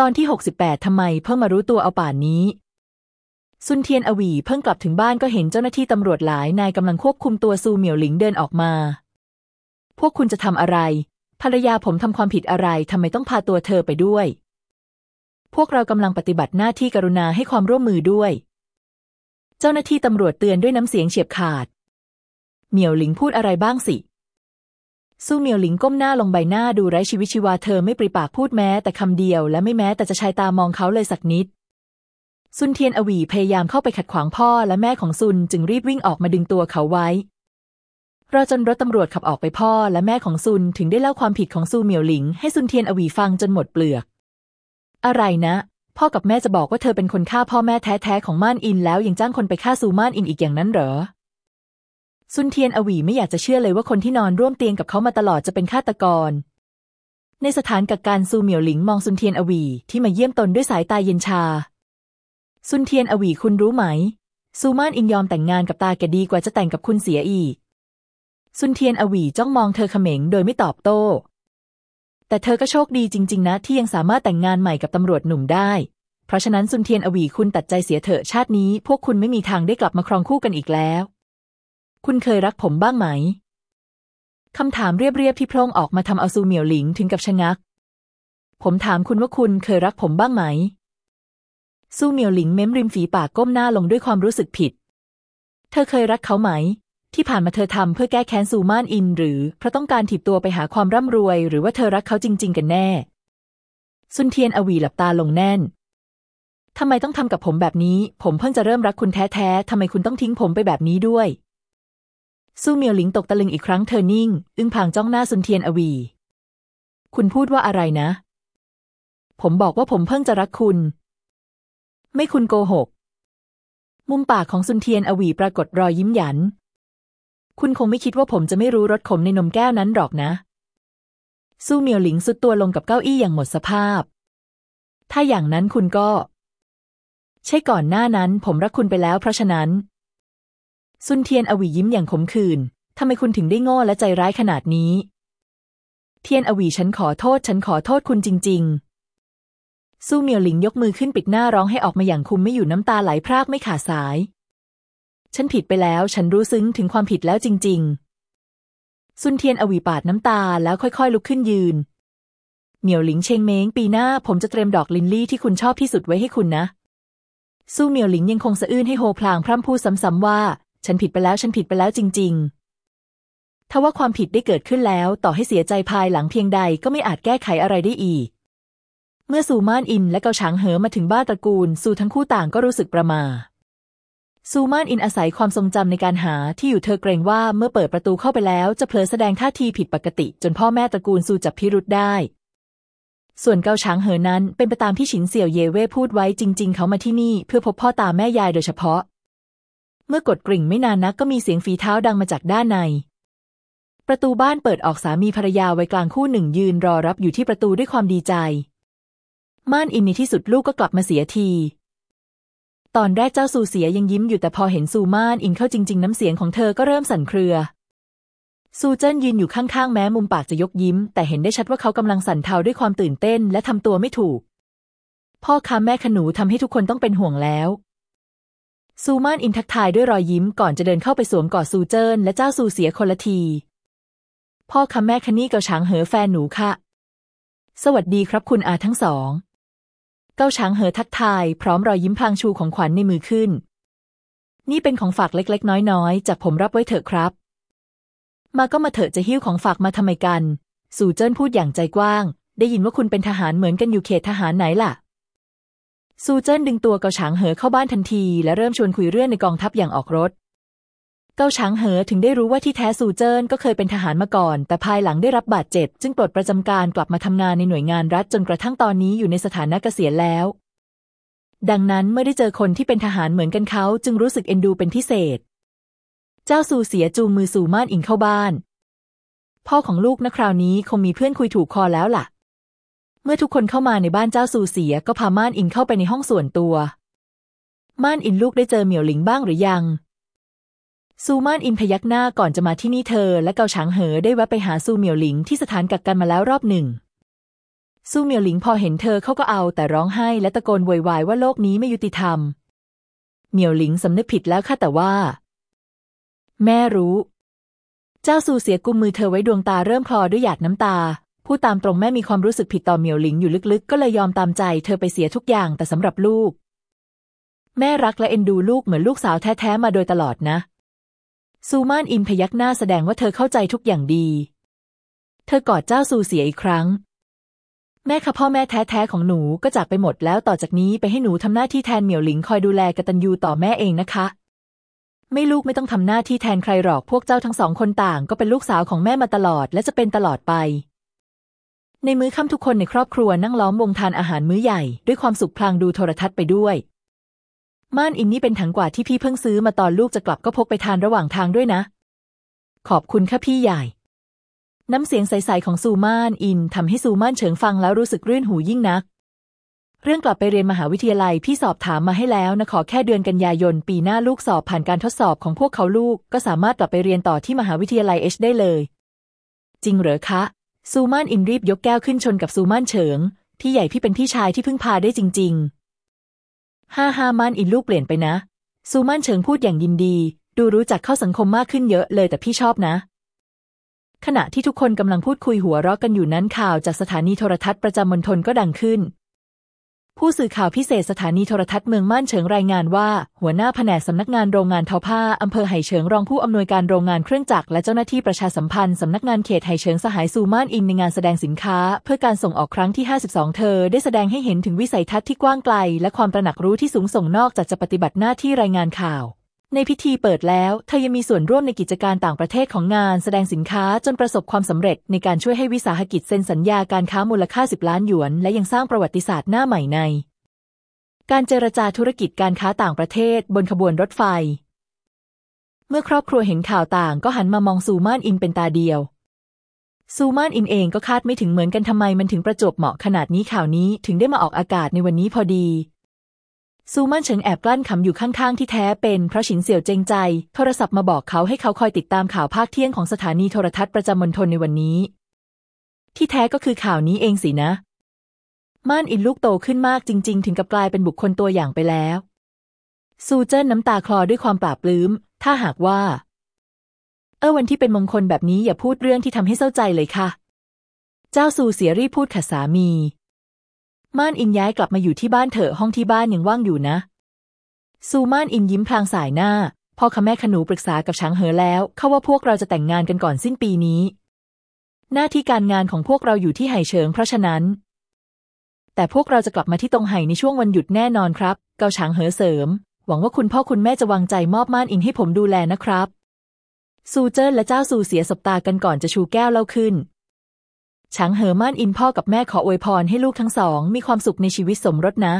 ตอนที่ 68 ทำไมเพิ่งมารู้ตัวเอาป่านนี้ ซุนเทียนอวีเพิ่งกลับถึงบ้านก็เห็นเจ้าหน้าที่ตำรวจหลายนายกำลังควบคุมตัวซูเหมียวหลิงเดินออกมา พวกคุณจะทำอะไร ภรรยาผมทำความผิดอะไรทำไมต้องพาตัวเธอไปด้วย พวกเรากำลังปฏิบัติหน้าที่กรุณาให้ความร่วมมือด้วย เจ้าหน้าที่ตำรวจเตือนด้วยน้ำเสียงเฉียบขาด เหมียวหลิงพูดอะไรบ้างสิ สู้เหมียวหลิงก้มหน้าลงใบหน้าดูไร้ชีวิตชีวาเธอไม่ปริปากพูดแม้แต่คำเดียว และไม่แม้แต่จะชายตามองเขาเลยสักนิด ซุนเทียนอวีพยายามเข้าไปขัดขวางพ่อและแม่ของซุนจึงรีบวิ่งออกมาดึงตัวเขาไว้รอจนรถตำรวจขับออกไปพ่อและแม่ของซุนถึงได้เล่าความผิดของซูเหมียวหลิง ให้ซุนเทียนอวีฟังจนหมดเปลือก อะไรนะ พ่อกับแม่จะบอกว่าเธอเป็นคนฆ่าพ่อแม่แท้ๆของม่านอินแล้วยังจ้างคนไปฆ่าซูม่านอินอีกอย่างนั้นเหรอ ซุนเทียนอวีไม่อยากจะเชื่อเลยว่าคนที่นอนร่วมเตียงกับเขามาตลอดจะเป็นฆาตกร ในสถานกักกันซูเหมียวหลิงมองซุนเทียนอวีที่มาเยี่ยมตนด้วยสายตาเย็นชา ซุนเทียนอวีคุณรู้ไหม ซูม่านอินยอมแต่งงานกับตาแกดีกว่าจะแต่งกับคุณเสียอีก ซุนเทียนอวีจ้องมองเธอเขม็งโดยไม่ตอบโต้ แต่เธอก็โชคดีจริง ๆ นะ ที่ยังสามารถแต่งงานใหม่กับตำรวจหนุ่มได้ เพราะฉะนั้นซุนเทียนอวีคุณตัดใจเสียเถอะชาตินี้ พวกคุณไม่มีทางได้กลับมาครองคู่กันอีกแล้ว คุณเคยรักผมบ้างไหม คำถามเรียบๆที่โพร่งออกมาทำเอาซูเหมียวหลิงถึงกับชะงัก ผมถามคุณว่าคุณเคยรักผมบ้างไหม ซูเหมียวหลิงเม้มริมฝีปากก้มหน้าลงด้วยความรู้สึกผิด เธอเคยรักเขาไหม ที่ผ่านมาเธอทำเพื่อแก้แค้นซูม่านอิน หรือเพราะต้องการถีบตัวไปหาความร่ำรวย หรือว่าเธอรักเขาจริง ๆ กันแน่ ซุนเทียนอวีหลับตาลงแน่นทำไมต้องทำกับผมแบบนี้ ผมเพิ่งจะเริ่มรักคุณแท้ๆ ทำไมคุณต้องทิ้งผมไปแบบนี้ด้วย ซูเมียวหลิงตกตะลึงอีกครั้งเธอนิ่ง อึ้งพางจ้องหน้าซุนเทียนอวี คุณพูดว่าอะไรนะ ผมบอกว่าผมเพิ่งจะรักคุณ ไม่คุณโกหก มุมปากของซุนเทียนอวีปรากฏรอยยิ้มหยัน คุณคงไม่คิดว่าผมจะไม่รู้รสขมในนมแก้วนั้นหรอกนะซูเมียวหลิงสุดตัวลงกับเก้าอี้อย่างหมดสภาพ ถ้าอย่างนั้นคุณก็ ใช่ก่อนหน้านั้น ผมรักคุณไปแล้วเพราะฉะนั้น ซุนเทียนอวียิ้มอย่างขมขื่นทำไมคุณถึงได้โง่และใจร้ายขนาดนี้ เทียนอวีฉันขอโทษ ฉันขอโทษคุณจริงๆซูเมียวหลิงยกมือขึ้นปิดหน้าร้องให้ออกมาอย่างคุมไม่อยู่น้ำตาไหลพรากไม่ขาดสาย ฉันผิดไปแล้ว ฉันรู้ซึ้งถึงความผิดแล้วจริง ๆ ซุนเทียนอวีปาดน้ำตาแล้วค่อย ๆ ลุกขึ้นยืน เหมียวหลิงเชงเม้งปีหน้าผมจะเตรียมดอกลินลี่ที่คุณชอบที่สุดไว้ให้คุณนะซูเมียวหลิงยังคงสะอื้นให้โฮพลางพร่ำพูดซ้ำๆว่า ฉันผิดไปแล้วฉันผิดไปแล้วจริงๆถ้าว่าความผิดได้เกิดขึ้นแล้ว ต่อให้เสียใจภายหลังเพียงใดก็ไม่อาจแก้ไขอะไรได้อีก เมื่อซูมานอินและเกาฉางเหอมาถึงบ้านตระกูลซูทั้งคู่ต่างก็รู้สึกประมาซูมานอินอาศัยความทรงจำในการหาที่อยู่เธอเกรงว่าเมื่อเปิดประตูเข้าไปแล้ว จะเผลอแสดงท่าทีผิดปกติ จนพ่อแม่ตระกูลซูจับพิรุษได้ ส่วนเกาฉางเหอนั้นเป็นไปตามที่ฉินเสี่ยวเย่เว่พูดไว้จริง ๆ เขามาที่นี่เพื่อพบพ่อตาแม่ยายโดยเฉพาะ เมื่อกดกริ่งไม่นานนักก็มีเสียงฝีเท้าดังมาจากด้านใน ประตูบ้านเปิดออกสามีภรรยาไวัยกลางคู่หนึ่งยืนรอรับอยู่ที่ประตูด้วยความดีใจ ม่านอินในที่สุดลูกก็กลับมาเสียที ตอนแรกเจ้าซูเสียยังยิ้มอยู่แต่พอเห็นซูม่านอินเข้าจริง ๆ น้ำเสียงของเธอก็เริ่มสั่นเครือซูเจิ้นยืนอยู่ข้างๆ แม้มุมปากจะยกยิ้ม แต่เห็นได้ชัดว่าเขากำลังสั่นเทาด้วยความตื่นเต้นและทำตัวไม่ถูก พ่อค้าแม่ขนูทำให้ทุกคนต้องเป็นห่วงแล้ว ซูมานอินทักทายด้วยรอยยิ้มก่อนจะเดินเข้าไปสวมกอดซูเจิ้นและเจ้าซูเสียคนละที พ่อค้าแม่คะนี่เกาฉางเหอแฟนหนูค่ะ สวัสดีครับคุณอาทั้งสอง เกาฉางเหอทักทาย พร้อมรอยยิ้มพลางชูของขวัญในมือขึ้น นี่เป็นของฝากเล็กๆ น้อยๆจากผมรับไว้เถอะครับ มาก็มาเถอะจะหิ้วของฝากมาทำไมกัน ซูเจิ้นพูดอย่างใจกว้าง ได้ยินว่าคุณเป็นทหารเหมือนกันอยู่เขตทหารไหนล่ะ ซูเจิ้นดึงตัวเกาฉางเหอเข้าบ้านทันที และเริ่มชวนคุยเรื่องในกองทัพอย่างออกรถ เกาฉางเหอถึงได้รู้ว่าที่แท้ซูเจิ้นก็เคยเป็นทหารมาก่อน แต่ภายหลังได้รับบาดเจ็บ จึงปลดประจำการกลับมาทำงานในหน่วยงานรัฐจนกระทั่งตอนนี้อยู่ในสถานะเกษียณแล้ว ดังนั้นเมื่อได้เจอคนที่เป็นทหารเหมือนกันเขาจึงรู้สึกเอ็นดูเป็นพิเศษ เจ้าซูเสียจูงมือสู่ม่านอิงเข้าบ้าน พ่อของลูกนะคราวนี้คงมีเพื่อนคุยถูกคอแล้วล่ะ เมื่อทุกคนเข้ามาในบ้านเจ้าซูเสียก็พาม่านอิงเข้าไปในห้องส่วนตัว ม่านอินลูกได้เจอเหมียวหลิงบ้างหรือยัง ซูม่านอินพยักหน้าก่อนจะมาที่นี่เธอ และเกาฉางเหอได้แวะไปหาซูเหมียวหลิงที่สถานกักกันมาแล้วรอบหนึ่งซูเหมียวหลิงพอเห็นเธอเขาก็เอาแต่ร้องไห้และตะโกนโวยวายว่าโลกนี้ไม่ยุติธรรม เหมียวหลิงสำนึกผิดแล้วค่ะแต่ว่า แม่รู้ เจ้าซูเสียกุมมือเธอไว้ดวงตาเริ่มคลอด้วยหยาดน้ำตา ผู้ตามตรงแม่มีความรู้สึกผิดต่อเหมียวหลิงอยู่ลึกๆ ก็เลยยอมตามใจเธอไปเสียทุกอย่างแต่สำหรับลูก แม่รักและเอ็นดูลูกเหมือนลูกสาวแท้ๆมาโดยตลอดนะ ซูมานอินพยักหน้าแสดงว่าเธอเข้าใจทุกอย่างดี เธอกอดเจ้าซูเสียอีกครั้ง แม่คะพ่อแม่แท้ๆของหนูก็จากไปหมดแล้วต่อจากนี้ไปให้หนูทำหน้าที่แทนเหมียวหลิงคอยดูแลกตัญญูต่อแม่เองนะคะไม่ลูกไม่ต้องทำหน้าที่แทนใครหรอกพวกเจ้าทั้งสองคนต่าง ก็เป็นลูกสาวของแม่มาตลอดและจะเป็นตลอดไป ในมื้อค่ำทุกคนในครอบครัวนั่งล้อมวงทานอาหารมื้อใหญ่ ด้วยความสุขพลางดูโทรทัศน์ไปด้วย ม่านอินนี่เป็นถังกว่าที่พี่เพิ่งซื้อมาตอนลูกจะกลับก็พกไปทานระหว่างทางด้วยนะ ขอบคุณค่ะพี่ใหญ่ น้ำเสียงใสๆของซูม่านอินทำให้ซูม่านเฉิงฟังแล้วรู้สึกรื่นหูยิ่งนัก เรื่องกลับไปเรียนมหาวิทยาลัยพี่สอบถามมาให้แล้วนะขอแค่เดือนกันยายน ปีหน้าลูกสอบผ่านการทดสอบของพวกเขาลูก ก็สามารถกลับไปเรียนต่อที่มหาวิทยาลัยเอชได้เลย จริงเหรอคะ ซูม่านอินรีบยกแก้วขึ้นชนกับซูม่านเฉิง พี่ใหญ่พี่เป็นพี่ชายที่พึ่งพาได้จริง ๆ ฮ่าฮ่าม่านอินลูกเปลี่ยนไปนะ ซูมานเฉิงพูดอย่างยินดี ดูรู้จักเข้าสังคมมากขึ้นเยอะเลยแต่พี่ชอบนะ ขณะที่ทุกคนกำลังพูดคุยหัวเราะกันอยู่นั้นข่าวจากสถานีโทรทัศน์ประจำมณฑลก็ดังขึ้น ผู้สื่อข่าวพิเศษสถานีโทรทัศน์เมืองม่านเฉิงรายงานว่า หัวหน้าแผนกสำนักงานโรงงานทอผ้าอำเภอไหเฉิงรองผู้อำนวยการโรงงานเครื่องจักรและเจ้าหน้าที่ประชาสัมพันธ์สำนักงานเขตไหเฉิงสหายซูม่านอิงในงานแสดงสินค้า เพื่อการส่งออกครั้งที่ 52 เธอ ได้แสดงให้เห็นถึงวิสัยทัศน์ที่กว้างไกล และความตระหนักรู้ที่สูงส่งนอกจากจะปฏิบัติหน้าที่รายงานข่าว ในพิธีเปิดแล้วเธอยังมีส่วนร่วมในกิจการต่างประเทศของงานแสดงสินค้าจนประสบความสำเร็จในการช่วยให้วิสาหกิจเซ็นสัญญาการค้ามูลค่า 10 ล้านหยวน และยังสร้างประวัติศาสตร์หน้าใหม่ใน การเจรจาธุรกิจการค้าต่างประเทศบนขบวนรถไฟ เมื่อครอบครัวเห็นข่าวต่างก็หันมามองซูม่านอินเป็นตาเดียวซูม่านอินเองก็คาดไม่ถึงเหมือนกันทำไมมันถึงประจบเหมาะขนาดนี้ข่าวนี้ถึงได้มาออกอากาศในวันนี้พอดี ซูม่านเฉิงแอบกลั้นขำอยู่ข้างๆ ที่แท้เป็นเพราะฉินเสี่ยวเจงใจ โทรศัพท์มาบอกเขาให้เขาคอยติดตามข่าวภาคเที่ยงของสถานีโทรทัศน์ประจำมณฑลในวันนี้ ที่แท้ก็คือข่าวนี้เองสินะ ม่านอินลูกโตขึ้นมากจริง ๆ ถึงกับกลายเป็นบุคคลตัวอย่างไปแล้ว ซูเจิ้นน้ำตาคลอด้วยความปลาบปลื้ม ถ้าหากว่า เออวันที่เป็นมงคลแบบนี้อย่าพูดเรื่องที่ทำให้เศร้าใจเลยค่ะ เจ้าซูเสียรีพูดขัดสามี ม่านอินย้ายกลับมาอยู่ที่บ้านเถอะห้องที่บ้านยังว่างอยู่นะ ซูม่านอินยิ้มพลางสายหน้า พ่อขแม่ขนูปรึกษากับช้างเหอแล้ว เขาว่าพวกเราจะแต่งงานกันก่อนสิ้นปีนี้ หน้าที่การงานของพวกเราอยู่ที่ไห่เฉิงเพราะฉะนั้น แต่พวกเราจะกลับมาที่ตรงไห่ในช่วงวันหยุดแน่นอนครับ เกาช้างเหอเสริม หวังว่าคุณพ่อคุณแม่จะวางใจมอบม่านอินให้ผมดูแลนะครับ ซูเจิ้นและเจ้าซูเสียสบตากันก่อนจะชูแก้วเล่าขึ้น ช้างเหอม่านอินพ่อกับแม่ขออวยพรให้ลูกทั้งสอง มีความสุขในชีวิตสมรสนะ